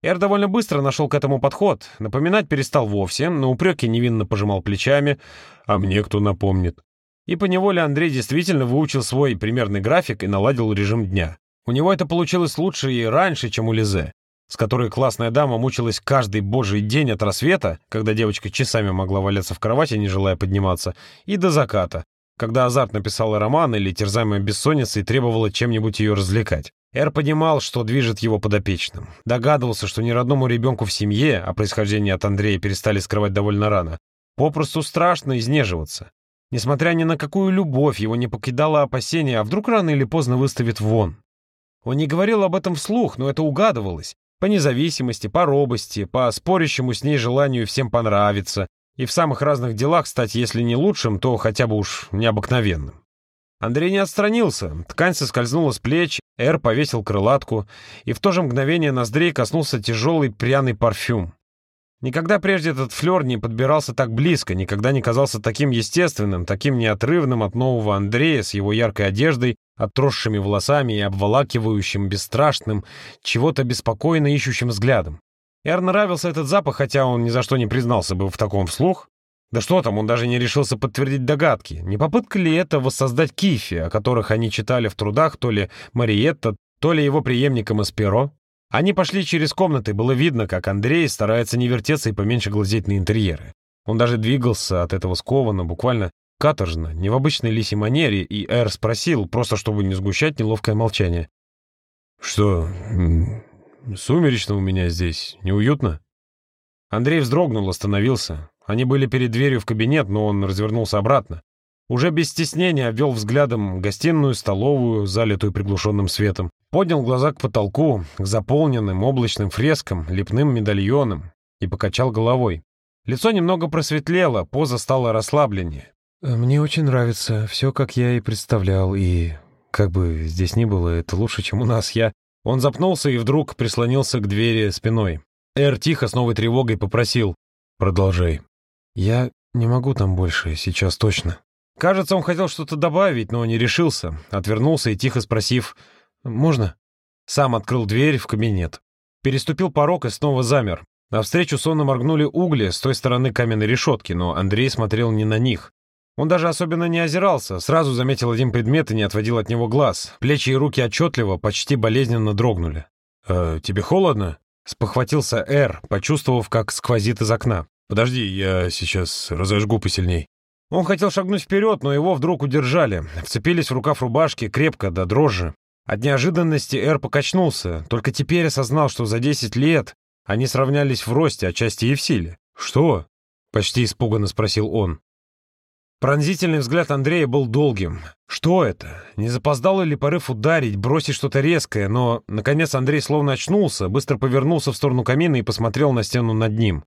Эр довольно быстро нашел к этому подход. Напоминать перестал вовсе, на упреки невинно пожимал плечами. А мне кто напомнит? И поневоле Андрей действительно выучил свой примерный график и наладил режим дня. У него это получилось лучше и раньше, чем у Лизе, с которой классная дама мучилась каждый божий день от рассвета, когда девочка часами могла валяться в кровати, не желая подниматься, и до заката, когда азарт написала роман или терзаемая бессонница и требовала чем-нибудь ее развлекать. Эр понимал, что движет его подопечным. Догадывался, что ни родному ребенку в семье, а происхождение от Андрея перестали скрывать довольно рано, попросту страшно изнеживаться. Несмотря ни на какую любовь, его не покидало опасение, а вдруг рано или поздно выставит вон. Он не говорил об этом вслух, но это угадывалось. По независимости, по робости, по спорящему с ней желанию всем понравиться, и в самых разных делах стать, если не лучшим, то хотя бы уж необыкновенным. Андрей не отстранился, ткань соскользнула с плеч, Эр повесил крылатку, и в то же мгновение ноздрей коснулся тяжелый пряный парфюм. Никогда прежде этот флер не подбирался так близко, никогда не казался таким естественным, таким неотрывным от нового Андрея с его яркой одеждой, отросшими волосами и обволакивающим, бесстрашным, чего-то беспокойно ищущим взглядом. Эр нравился этот запах, хотя он ни за что не признался бы в таком вслух, да что там, он даже не решился подтвердить догадки. Не попытка ли это воссоздать Кифи, о которых они читали в трудах то ли Мариетта, то ли его преемником из Перо? Они пошли через комнаты, было видно, как Андрей старается не вертеться и поменьше глазеть на интерьеры. Он даже двигался от этого скованно, буквально каторжно, не в обычной лисей манере, и Эр спросил, просто чтобы не сгущать неловкое молчание. «Что, сумеречно у меня здесь, неуютно?» Андрей вздрогнул, остановился. Они были перед дверью в кабинет, но он развернулся обратно. Уже без стеснения обвел взглядом гостиную, столовую, залитую приглушенным светом. Поднял глаза к потолку, к заполненным облачным фрескам, лепным медальонам и покачал головой. Лицо немного просветлело, поза стала расслабленнее. «Мне очень нравится, все, как я и представлял, и как бы здесь ни было, это лучше, чем у нас. Я...» Он запнулся и вдруг прислонился к двери спиной. Эр тихо с новой тревогой попросил «Продолжай». «Я не могу там больше, сейчас точно». Кажется, он хотел что-то добавить, но не решился. Отвернулся и, тихо спросив «Можно?», сам открыл дверь в кабинет. Переступил порог и снова замер. Навстречу сонно моргнули угли с той стороны каменной решетки, но Андрей смотрел не на них. Он даже особенно не озирался, сразу заметил один предмет и не отводил от него глаз. Плечи и руки отчетливо, почти болезненно дрогнули. «Э, «Тебе холодно?» — спохватился Эр, почувствовав, как сквозит из окна. Подожди, я сейчас разожгу посильней. Он хотел шагнуть вперед, но его вдруг удержали. Вцепились в рукав рубашки крепко, до дрожжи. От неожиданности Эр покачнулся, только теперь осознал, что за 10 лет они сравнялись в росте, отчасти и в силе. «Что?» — почти испуганно спросил он. Пронзительный взгляд Андрея был долгим. Что это? Не запоздало ли порыв ударить, бросить что-то резкое, но, наконец, Андрей словно очнулся, быстро повернулся в сторону камина и посмотрел на стену над ним.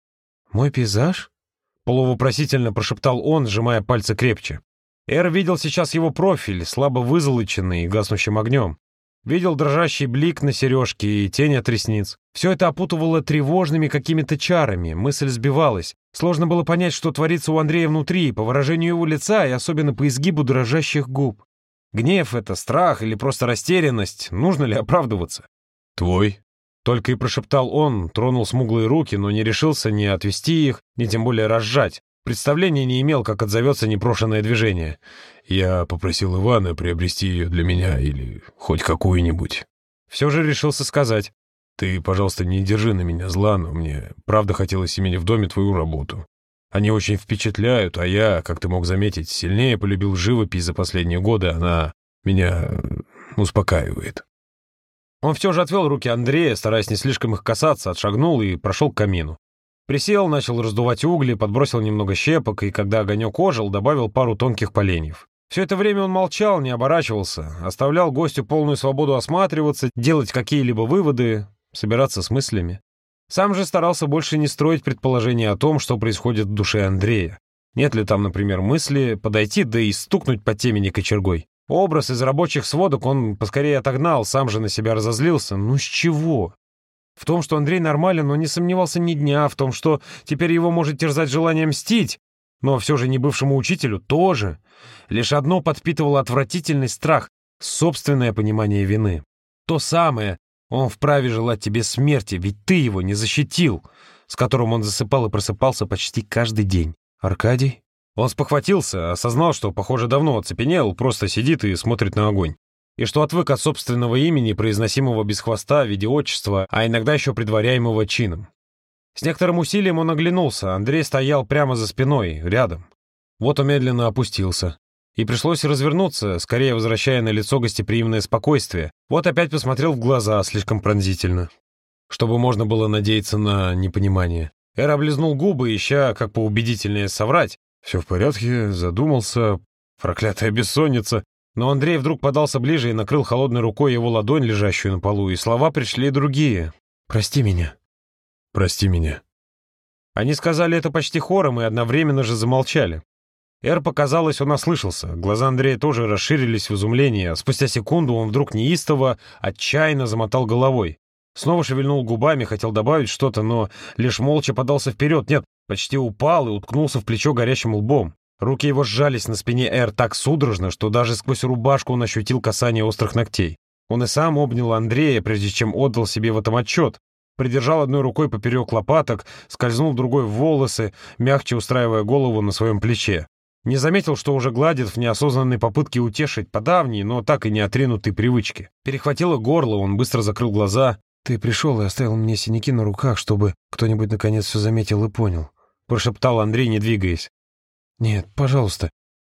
«Мой пейзаж?» — полувопросительно прошептал он, сжимая пальцы крепче. Эр видел сейчас его профиль, слабо вызолоченный и гаснущим огнем. Видел дрожащий блик на сережке и тень от ресниц. Все это опутывало тревожными какими-то чарами, мысль сбивалась. Сложно было понять, что творится у Андрея внутри, по выражению его лица и особенно по изгибу дрожащих губ. Гнев это, страх или просто растерянность? Нужно ли оправдываться? «Твой?» Только и прошептал он, тронул смуглые руки, но не решился ни отвести их, ни тем более разжать. Представления не имел, как отзовется непрошенное движение. Я попросил Ивана приобрести ее для меня или хоть какую-нибудь. Все же решился сказать. Ты, пожалуйста, не держи на меня зла, но мне правда хотелось иметь в доме твою работу. Они очень впечатляют, а я, как ты мог заметить, сильнее полюбил живопись за последние годы. Она меня успокаивает. Он все же отвел руки Андрея, стараясь не слишком их касаться, отшагнул и прошел к камину. Присел, начал раздувать угли, подбросил немного щепок, и когда огонек ожил, добавил пару тонких поленьев. Все это время он молчал, не оборачивался, оставлял гостю полную свободу осматриваться, делать какие-либо выводы, собираться с мыслями. Сам же старался больше не строить предположения о том, что происходит в душе Андрея. Нет ли там, например, мысли подойти, да и стукнуть по темени кочергой. Образ из рабочих сводок он поскорее отогнал, сам же на себя разозлился. Ну с чего? В том, что Андрей нормален, он не сомневался ни дня, в том, что теперь его может терзать желание мстить, но все же не бывшему учителю тоже. Лишь одно подпитывало отвратительный страх — собственное понимание вины. То самое, он вправе желать тебе смерти, ведь ты его не защитил, с которым он засыпал и просыпался почти каждый день. Аркадий? Он спохватился, осознал, что, похоже, давно оцепенел, просто сидит и смотрит на огонь. И что отвык от собственного имени, произносимого без хвоста в виде отчества, а иногда еще предваряемого чином. С некоторым усилием он оглянулся. Андрей стоял прямо за спиной, рядом. Вот он медленно опустился. И пришлось развернуться, скорее возвращая на лицо гостеприимное спокойствие. Вот опять посмотрел в глаза слишком пронзительно. Чтобы можно было надеяться на непонимание. Эр облизнул губы, ища, как поубедительнее соврать, все в порядке, задумался. Проклятая бессонница. Но Андрей вдруг подался ближе и накрыл холодной рукой его ладонь, лежащую на полу, и слова пришли другие. «Прости меня». «Прости меня». Они сказали это почти хором и одновременно же замолчали. Эр показалось, он ослышался. Глаза Андрея тоже расширились в изумлении, а спустя секунду он вдруг неистово, отчаянно замотал головой. Снова шевельнул губами, хотел добавить что-то, но лишь молча подался вперед. Нет, Почти упал и уткнулся в плечо горящим лбом. Руки его сжались на спине Эр так судорожно, что даже сквозь рубашку он ощутил касание острых ногтей. Он и сам обнял Андрея, прежде чем отдал себе в этом отчет. Придержал одной рукой поперек лопаток, скользнул другой в волосы, мягче устраивая голову на своем плече. Не заметил, что уже гладит в неосознанной попытке утешить по давней, но так и не отринутой привычке. Перехватило горло, он быстро закрыл глаза. «Ты пришел и оставил мне синяки на руках, чтобы кто-нибудь наконец все заметил и понял. — прошептал Андрей, не двигаясь. «Нет, пожалуйста».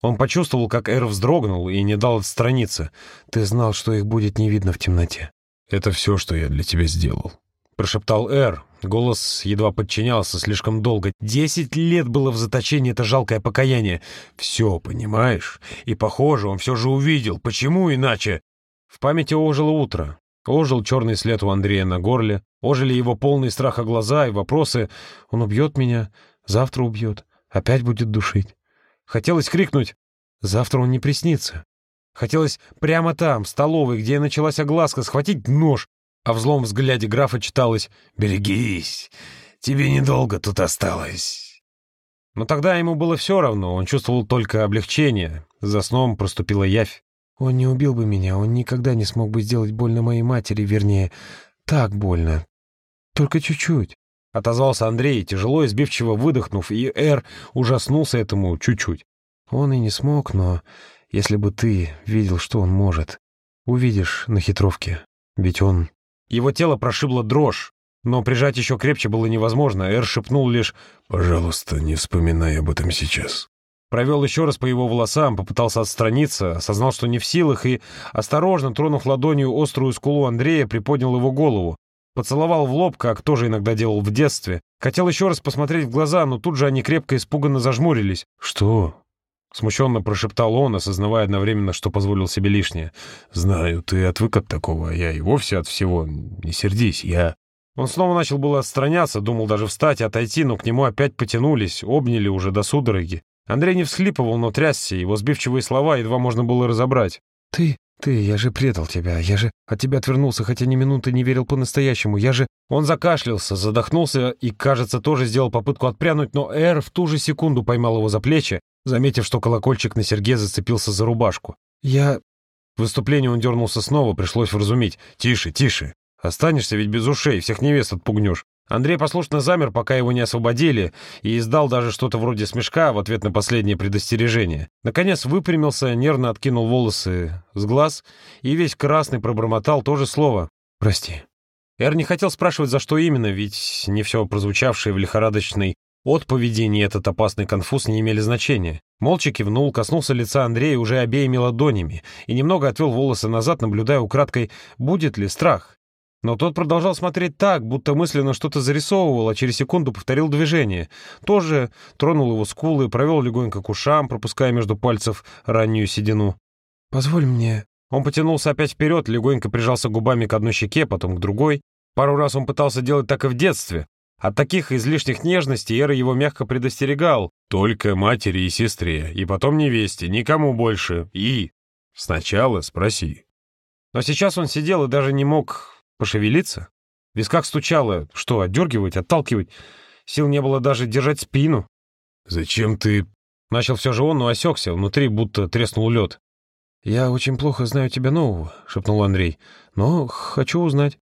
Он почувствовал, как Эр вздрогнул и не дал отстраниться. «Ты знал, что их будет не видно в темноте». «Это все, что я для тебя сделал», — прошептал Эр. Голос едва подчинялся слишком долго. Десять лет было в заточении это жалкое покаяние. «Все, понимаешь? И, похоже, он все же увидел. Почему иначе?» В памяти ожило утро. Ожил черный след у Андрея на горле. Ожили его полные страха глаза и вопросы «Он убьет меня? Завтра убьет. Опять будет душить. Хотелось крикнуть «Завтра он не приснится». Хотелось прямо там, в столовой, где началась огласка, схватить нож, а в злом взгляде графа читалось «Берегись, тебе недолго тут осталось». Но тогда ему было все равно, он чувствовал только облегчение. За сном проступила явь. «Он не убил бы меня, он никогда не смог бы сделать больно моей матери, вернее, так больно. Только чуть-чуть. — отозвался Андрей, тяжело и сбивчиво выдохнув, и Эр ужаснулся этому чуть-чуть. «Он и не смог, но если бы ты видел, что он может, увидишь на хитровке, ведь он...» Его тело прошибло дрожь. Но прижать еще крепче было невозможно. Эр шепнул лишь «Пожалуйста, не вспоминай об этом сейчас». Провел еще раз по его волосам, попытался отстраниться, осознал, что не в силах, и, осторожно тронув ладонью острую скулу Андрея, приподнял его голову. Поцеловал в лоб, как тоже иногда делал в детстве. Хотел еще раз посмотреть в глаза, но тут же они крепко испуганно зажмурились. «Что?» Смущенно прошептал он, осознавая одновременно, что позволил себе лишнее. «Знаю, ты отвык от такого, а я и вовсе от всего. Не сердись, я...» Он снова начал было отстраняться, думал даже встать и отойти, но к нему опять потянулись, обняли уже до судороги. Андрей не всхлипывал, но трясся, его сбивчивые слова едва можно было разобрать. «Ты, ты, я же предал тебя, я же от тебя отвернулся, хотя ни минуты не верил по-настоящему, я же...» Он закашлялся, задохнулся и, кажется, тоже сделал попытку отпрянуть, но Эр в ту же секунду поймал его за плечи, заметив, что колокольчик на серьге зацепился за рубашку. «Я...» В выступлении он дернулся снова, пришлось вразумить. «Тише, тише. Останешься ведь без ушей, всех невест отпугнешь». Андрей послушно замер, пока его не освободили, и издал даже что-то вроде смешка в ответ на последнее предостережение. Наконец выпрямился, нервно откинул волосы с глаз и весь красный пробормотал то же слово «Прости». Эр не хотел спрашивать, за что именно, ведь не все прозвучавшее в лихорадочной отповеди, ни этот опасный конфуз не имели значения. Молча кивнул, коснулся лица Андрея уже обеими ладонями и немного отвел волосы назад, наблюдая украдкой, будет ли страх. Но тот продолжал смотреть так, будто мысленно что-то зарисовывал, а через секунду повторил движение. Тоже тронул его скулы, провел легонько к ушам, пропуская между пальцев раннюю седину. «Позволь мне...» Он потянулся опять вперед, легонько прижался губами к одной щеке, потом к другой. Пару раз он пытался делать так и в детстве. От таких излишних нежностей Эра его мягко предостерегал. «Только матери и сестре, и потом невесте, никому больше, и...» «Сначала спроси». Но сейчас он сидел и даже не мог Пошевелиться? В висках стучало. Что, отдергивать, отталкивать? Сил не было даже держать спину. «Зачем ты...» Начал все же он, но осекся. Внутри будто треснул лед. «Я очень плохо знаю тебя нового», — шепнул Андрей. «Но хочу узнать».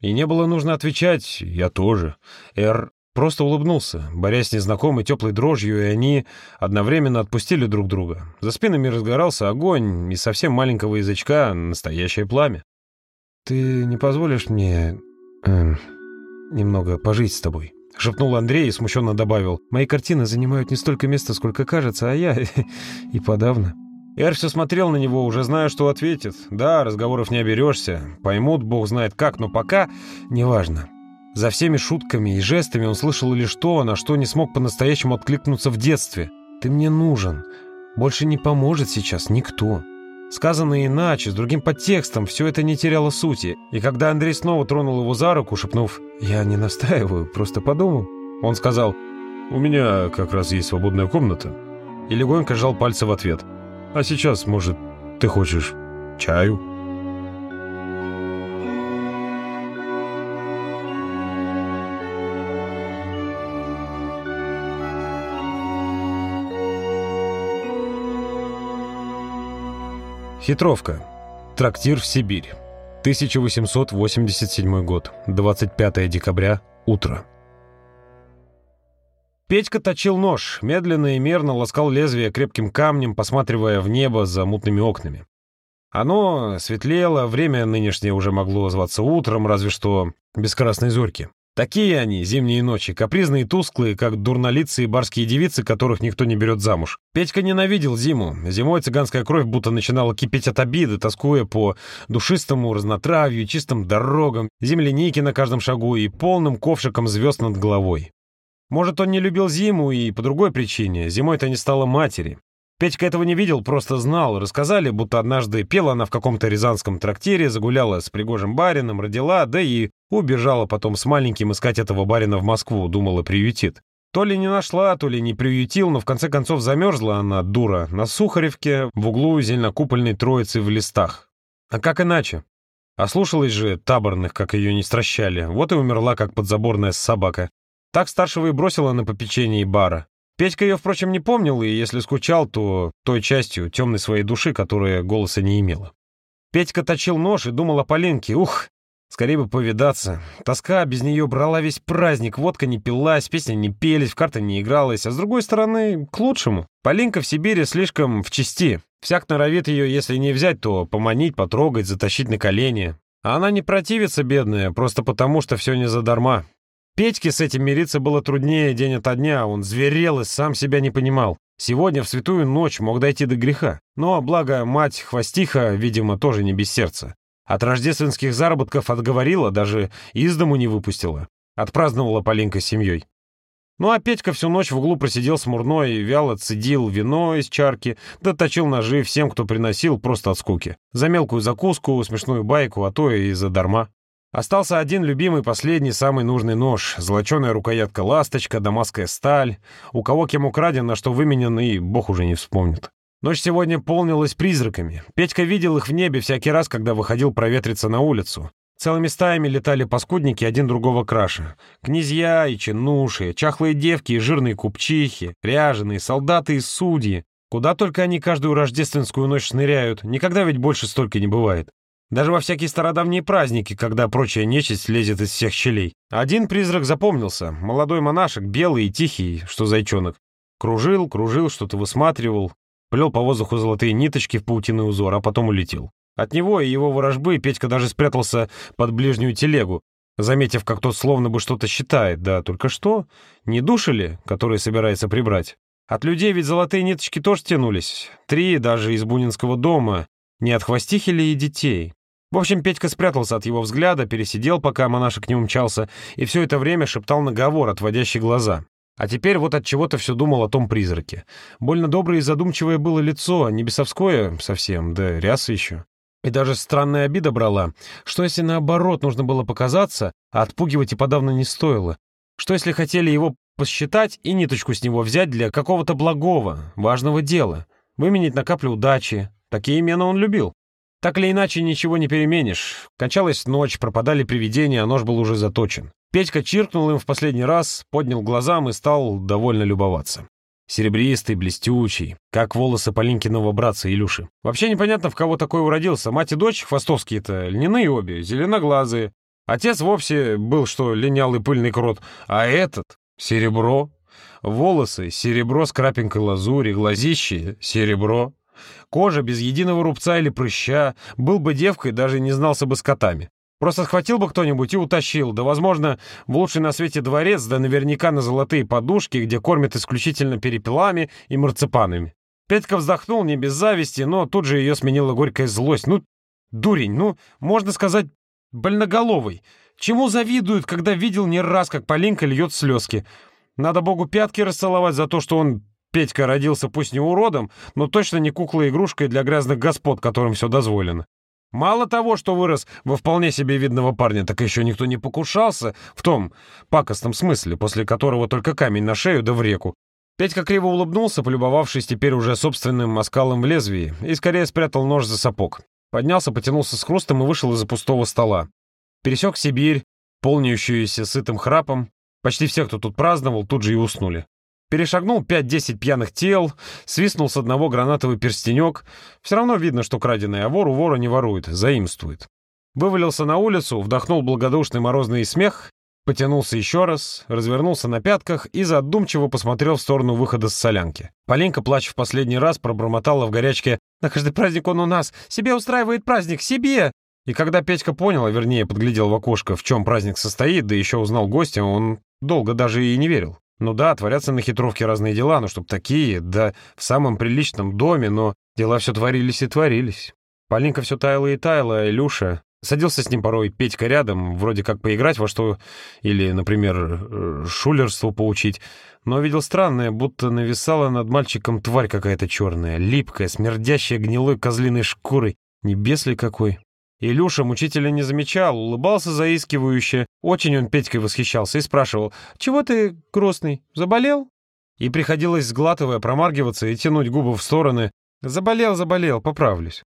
И не было нужно отвечать. Я тоже. Эр просто улыбнулся, борясь с незнакомой теплой дрожью, и они одновременно отпустили друг друга. За спинами разгорался огонь, и совсем маленького язычка настоящее пламя. «Ты не позволишь мне... Э, немного пожить с тобой?» — шепнул Андрей и смущенно добавил. «Мои картины занимают не столько места, сколько кажется, а я *laughs* и подавно». Эр все смотрел на него, уже зная, что ответит. Да, разговоров не оберешься, поймут, бог знает как, но пока неважно. За всеми шутками и жестами он слышал лишь то, на что не смог по-настоящему откликнуться в детстве. «Ты мне нужен. Больше не поможет сейчас никто». Сказано иначе, с другим подтекстом, все это не теряло сути. И когда Андрей снова тронул его за руку, шепнув «Я не настаиваю, просто подумал», он сказал «У меня как раз есть свободная комната». И легонько сжал пальцы в ответ. «А сейчас, может, ты хочешь чаю?» Хитровка. Трактир в Сибирь. 1887 год. 25 декабря. Утро. Петька точил нож, медленно и мерно ласкал лезвие крепким камнем, посматривая в небо за мутными окнами. Оно светлело, время нынешнее уже могло зваться утром, разве что без красной зорьки. Такие они, зимние ночи, капризные и тусклые, как дурнолицые барские девицы, которых никто не берет замуж. Петька ненавидел зиму. Зимой цыганская кровь будто начинала кипеть от обиды, тоскуя по душистому разнотравью, чистым дорогам, земляники на каждом шагу и полным ковшиком звезд над головой. Может, он не любил зиму и по другой причине. Зимой-то не стало матери. Петька этого не видел, просто знал. Рассказали, будто однажды пела она в каком-то рязанском трактире, загуляла с пригожим барином, родила, да и убежала потом с маленьким искать этого барина в Москву, думала, приютит. То ли не нашла, то ли не приютил, но в конце концов замерзла она, дура, на Сухаревке в углу зеленокупольной троицы в листах. А как иначе? Ослушалась же таборных, как ее не стращали, вот и умерла, как подзаборная собака. Так старшего и бросила на попечение бара. Петька ее, впрочем, не помнил, и если скучал, то той частью темной своей души, которая голоса не имела. Петька точил нож и думал о Полинке. Ух, скорее бы повидаться. Тоска без нее брала весь праздник, водка не пилась, песни не пелись, в карты не игралась, а с другой стороны, к лучшему. Полинка в Сибири слишком в чести. Всяк норовит ее, если не взять, то поманить, потрогать, затащить на колени. А она не противится, бедная, просто потому, что все не задарма. Петьке с этим мириться было труднее день ото дня, он зверел и сам себя не понимал. Сегодня в святую ночь мог дойти до греха. Но, благо, мать Хвостиха, видимо, тоже не без сердца. От рождественских заработков отговорила, даже из дому не выпустила. Отпраздновала Полинка с семьей. Ну а Петька всю ночь в углу просидел смурной, вяло цедил вино из чарки, да точил ножи всем, кто приносил, просто от скуки. За мелкую закуску, смешную байку, а то и за дарма. Остался один любимый, последний, самый нужный нож. Золоченая рукоятка ласточка, дамасская сталь. У кого кем украден, на что выменен, и бог уже не вспомнит. Ночь сегодня полнилась призраками. Петька видел их в небе всякий раз, когда выходил проветриться на улицу. Целыми стаями летали паскудники один другого краше. Князья и чинуши, чахлые девки и жирные купчихи, ряженые, солдаты и судьи. Куда только они каждую рождественскую ночь шныряют, никогда ведь больше столько не бывает. Даже во всякие стародавние праздники, когда прочая нечисть лезет из всех щелей. Один призрак запомнился. Молодой монашек, белый и тихий, что зайчонок. Кружил, кружил, что-то высматривал. Плел по воздуху золотые ниточки в паутиный узор, а потом улетел. От него и его ворожбы Петька даже спрятался под ближнюю телегу, заметив, как тот словно бы что-то считает. Да только что? Не души ли, которые собирается прибрать? От людей ведь золотые ниточки тоже тянулись. Три даже из Бунинского дома. Не от хвостихи ли и детей? В общем, Петька спрятался от его взгляда, пересидел, пока монашек не умчался, и все это время шептал наговор, отводящий глаза. А теперь вот от чего-то все думал о том призраке. Больно доброе и задумчивое было лицо, не бесовское совсем, да ряса еще. И даже странная обида брала. Что если наоборот нужно было показаться, а отпугивать и подавно не стоило? Что если хотели его посчитать и ниточку с него взять для какого-то благого, важного дела? Выменить на каплю удачи. Такие имена он любил. Так или иначе, ничего не переменишь. Кончалась ночь, пропадали привидения, а нож был уже заточен. Петька чиркнул им в последний раз, поднял глазам и стал довольно любоваться. Серебристый, блестючий, как волосы Полинкиного братца Илюши. Вообще непонятно, в кого такой уродился. Мать и дочь хвостовские-то льняные обе, зеленоглазые. Отец вовсе был, что линялый пыльный крот, а этот — серебро. Волосы — серебро с крапинкой лазури, глазищи — серебро. Кожа без единого рубца или прыща. Был бы девкой, даже не знался бы с котами. Просто схватил бы кто-нибудь и утащил, да, возможно, в лучший на свете дворец, да наверняка на золотые подушки, где кормят исключительно перепелами и марципанами. Петька вздохнул не без зависти, но тут же ее сменила горькая злость. Ну, дурень, ну, можно сказать, больноголовый. Чему завидуют, когда видел не раз, как Полинка льет слезки? Надо богу пятки расцеловать за то, что он, Петька, родился пусть не уродом, но точно не куклой-игрушкой для грязных господ, которым все дозволено. Мало того, что вырос во вполне себе видного парня, так еще никто не покушался в том пакостном смысле, после которого только камень на шею да в реку. Петька криво улыбнулся, полюбовавшись теперь уже собственным оскалом в лезвии, и скорее спрятал нож за сапог. Поднялся, потянулся с хрустом и вышел из-за пустого стола. Пересек Сибирь, полняющуюся сытым храпом. Почти все, кто тут праздновал, тут же и уснули. Перешагнул 5-10 пьяных тел, свистнул с одного гранатовый перстенек. Все равно видно, что краденый, а вор у вора не ворует, заимствует. Вывалился на улицу, вдохнул благодушный морозный смех, потянулся еще раз, развернулся на пятках и задумчиво посмотрел в сторону выхода с солянки. Поленька, плача в последний раз, пробормотала в горячке «На каждый праздник он у нас! Себе устраивает праздник! Себе!» И когда Петька понял, а вернее подглядел в окошко, в чем праздник состоит, да еще узнал гостя, он долго даже и не верил. Ну да, творятся на хитровке разные дела, но чтоб такие, да в самом приличном доме, но дела все творились и творились. Полинка все таяла и таяла, а Илюша... Садился с ним порой Петька рядом, вроде как поиграть во что, или, например, э, шулерству поучить, но видел странное, будто нависала над мальчиком тварь какая-то черная, липкая, смердящая гнилой козлиной шкурой. Небес ли какой? Илюша мучителя не замечал, улыбался заискивающе. Очень он Петькой восхищался и спрашивал, «Чего ты грустный? Заболел?» И приходилось, сглатывая, промаргиваться и тянуть губы в стороны. «Заболел, заболел, поправлюсь».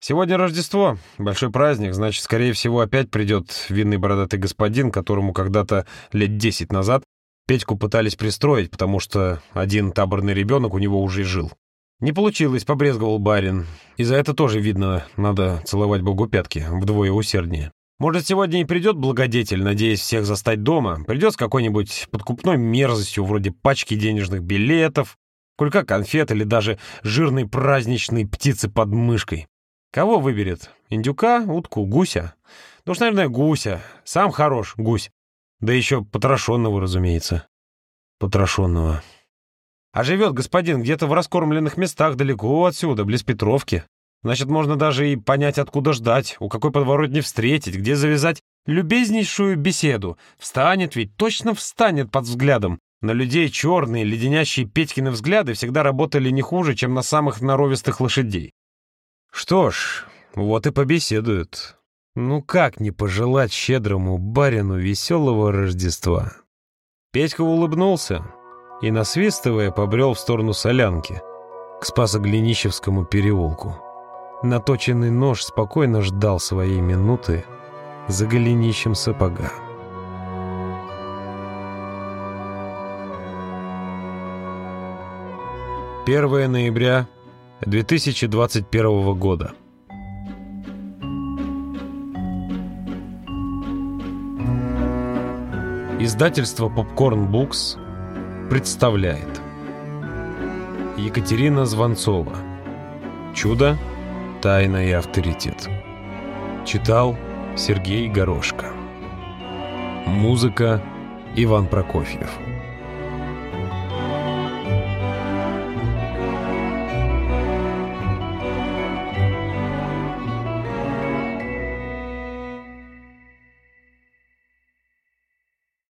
Сегодня Рождество, большой праздник, значит, скорее всего, опять придет винный бородатый господин, которому когда-то лет десять назад Петьку пытались пристроить, потому что один таборный ребенок у него уже жил. «Не получилось», — побрезговал барин. И за это тоже, видно, надо целовать богу пятки, вдвое усерднее. Может, сегодня и придет благодетель, надеясь всех застать дома. Придет с какой-нибудь подкупной мерзостью, вроде пачки денежных билетов, кулька конфет или даже жирной праздничной птицы под мышкой. Кого выберет? Индюка, утку, гуся. Ну уж, наверное, гуся. Сам хорош, гусь. Да еще потрошенного, разумеется. Потрошенного. А живет господин где-то в раскормленных местах далеко отсюда, близ Петровки. Значит, можно даже и понять, откуда ждать, у какой подворотни встретить, где завязать любезнейшую беседу. Встанет ведь, точно встанет под взглядом. На людей черные, леденящие Петькины взгляды всегда работали не хуже, чем на самых норовистых лошадей. Что ж, вот и побеседуют. Ну как не пожелать щедрому барину веселого Рождества? Петька улыбнулся и, насвистывая, побрел в сторону солянки, к Спасоглинищевскому переулку. Наточенный нож спокойно ждал своей минуты за голенищем сапога. 1 ноября 2021 года. Издательство Popcorn Books представляет. Екатерина Звонцова. «Чудо, тайна и авторитет» Читал Сергей Горошко. Музыка Иван Прокофьев